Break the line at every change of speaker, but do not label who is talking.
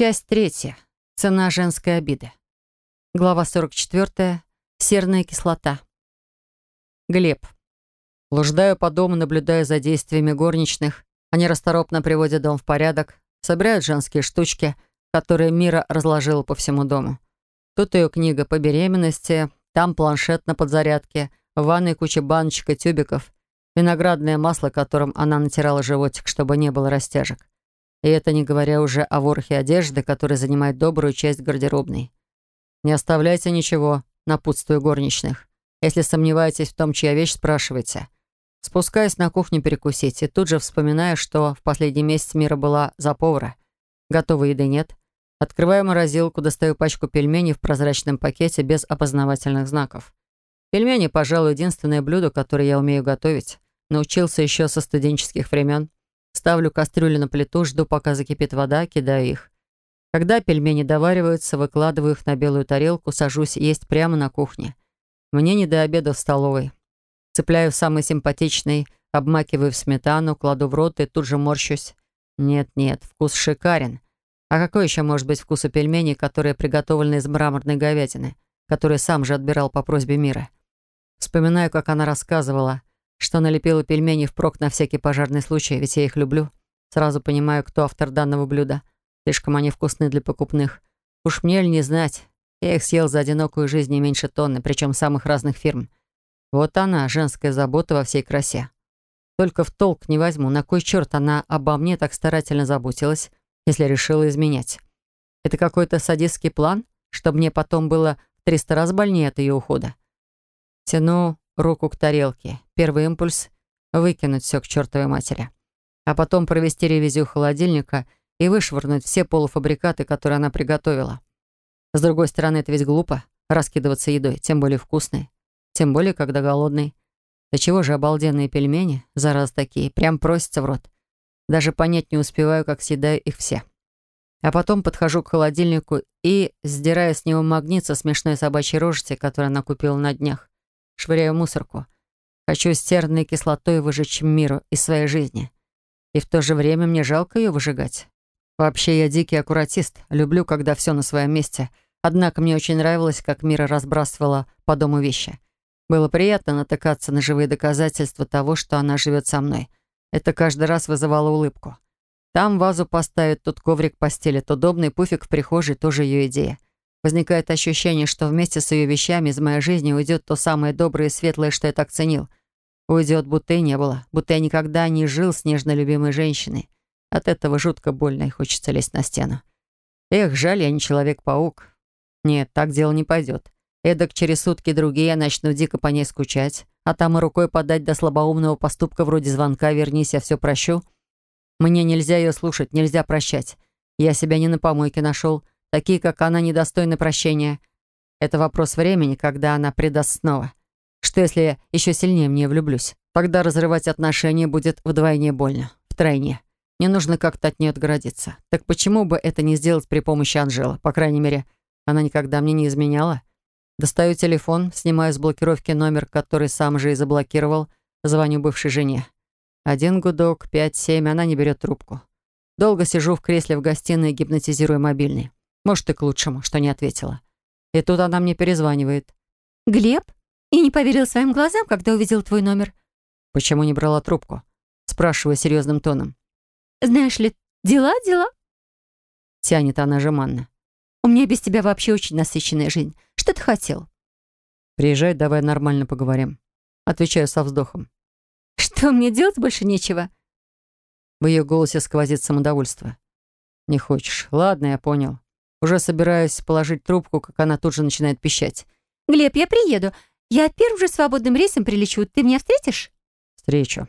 Часть третья. Цена женской обиды. Глава 44. Серная кислота. Глеб. Блуждаю по дому, наблюдая за действиями горничных. Они расторопно приводят дом в порядок, собирают женские штучки, которые Мира разложила по всему дому. Тут ее книга по беременности, там планшет на подзарядке, в ванной куча баночек и тюбиков, виноградное масло, которым она натирала животик, чтобы не было растяжек. И это не говоря уже о ворохе одежды, который занимает добрую часть гардеробной. Не оставляйте ничего, напутствую горничных. Если сомневаетесь в том, чья вещь, спрашивайте. Спускаясь на кухню перекусить, и тут же вспоминаю, что в последний месяц Мира была за повара. Готовой еды нет. Открываю морозилку, достаю пачку пельменей в прозрачном пакете без опознавательных знаков. Пельмени, пожалуй, единственное блюдо, которое я умею готовить. Научился еще со студенческих времен. Ставлю кастрюлю на плиту, жду, пока закипит вода, кидаю их. Когда пельмени довариваются, выкладываю их на белую тарелку, сажусь есть прямо на кухне. Мне не до обеда в столовой. Цепляю самый симпатичный, обмакиваю в сметану, кладу в рот и тут же морщусь. Нет-нет, вкус шикарен. А какой еще может быть вкус у пельменей, которые приготовлены из мраморной говядины, которые сам же отбирал по просьбе мира? Вспоминаю, как она рассказывала что налепила пельмени впрок на всякий пожарный случай, ведь я их люблю. Сразу понимаю, кто автор данного блюда. Слишком они вкусны для покупных. Уж мне ли не знать. Я их съел за одинокую жизнь не меньше тонны, причем самых разных фирм. Вот она, женская забота во всей красе. Только в толк не возьму, на кой черт она обо мне так старательно заботилась, если решила изменять. Это какой-то садистский план, чтобы мне потом было в триста раз больнее от ее ухода. Тяну руку к тарелке. Первый импульс — выкинуть все к чертовой матери. А потом провести ревизию холодильника и вышвырнуть все полуфабрикаты, которые она приготовила. С другой стороны, это ведь глупо — раскидываться едой, тем более вкусной. Тем более, когда голодный. Да чего же обалденные пельмени, зараз такие, прям просятся в рот. Даже понять не успеваю, как съедаю их все. А потом подхожу к холодильнику и, сдирая с него магнит со смешной собачьей рожицей, которую она купила на днях, швыряю мусорку. Хочу стерной кислотой выжечь миру из своей жизни. И в то же время мне жалко ее выжигать. Вообще, я дикий аккуратист, люблю, когда все на своем месте. Однако мне очень нравилось, как Мира разбрасывала по дому вещи. Было приятно натыкаться на живые доказательства того, что она живет со мной. Это каждый раз вызывало улыбку. Там вазу поставить, тут коврик постелит, удобный пуфик в прихожей, тоже ее идея. Возникает ощущение, что вместе с ее вещами из моей жизни уйдет то самое доброе и светлое, что я так ценил. Уйдет, будто и не было, будто я никогда не жил с нежно любимой женщиной. От этого жутко больно и хочется лезть на стену. Эх, жаль, я не Человек-паук. Нет, так дело не пойдет. Эдак через сутки другие я начну дико по ней скучать, а там и рукой подать до слабоумного поступка вроде звонка «Вернись, я все прощу». Мне нельзя ее слушать, нельзя прощать. Я себя не на помойке нашел, Такие, как она, недостойны прощения. Это вопрос времени, когда она предаст снова. Что если я еще сильнее в нее влюблюсь? Тогда разрывать отношения будет вдвойне больно. Втройне. Мне нужно как-то от нее отгородиться. Так почему бы это не сделать при помощи Анжелы? По крайней мере, она никогда мне не изменяла. Достаю телефон, снимаю с блокировки номер, который сам же и заблокировал, звоню бывшей жене. Один гудок, пять, семь, она не берет трубку. Долго сижу в кресле в гостиной, гипнотизируя мобильный. Может, и к лучшему, что не ответила. И тут она мне перезванивает.
«Глеб? И не поверил своим глазам, когда увидел твой номер?»
«Почему не брала трубку?» Спрашиваю серьезным тоном.
«Знаешь ли, дела, дела?»
Тянет она жеманно.
«У меня без тебя вообще очень насыщенная жизнь. Что ты хотел?»
«Приезжай, давай нормально поговорим». Отвечаю со вздохом.
«Что, мне делать больше нечего?»
В ее голосе сквозит самодовольство. «Не хочешь. Ладно, я понял. Уже собираюсь положить трубку, как она тут же начинает пищать.
«Глеб, я приеду. Я первым же свободным рейсом прилечу. Ты меня встретишь?»
«Встречу.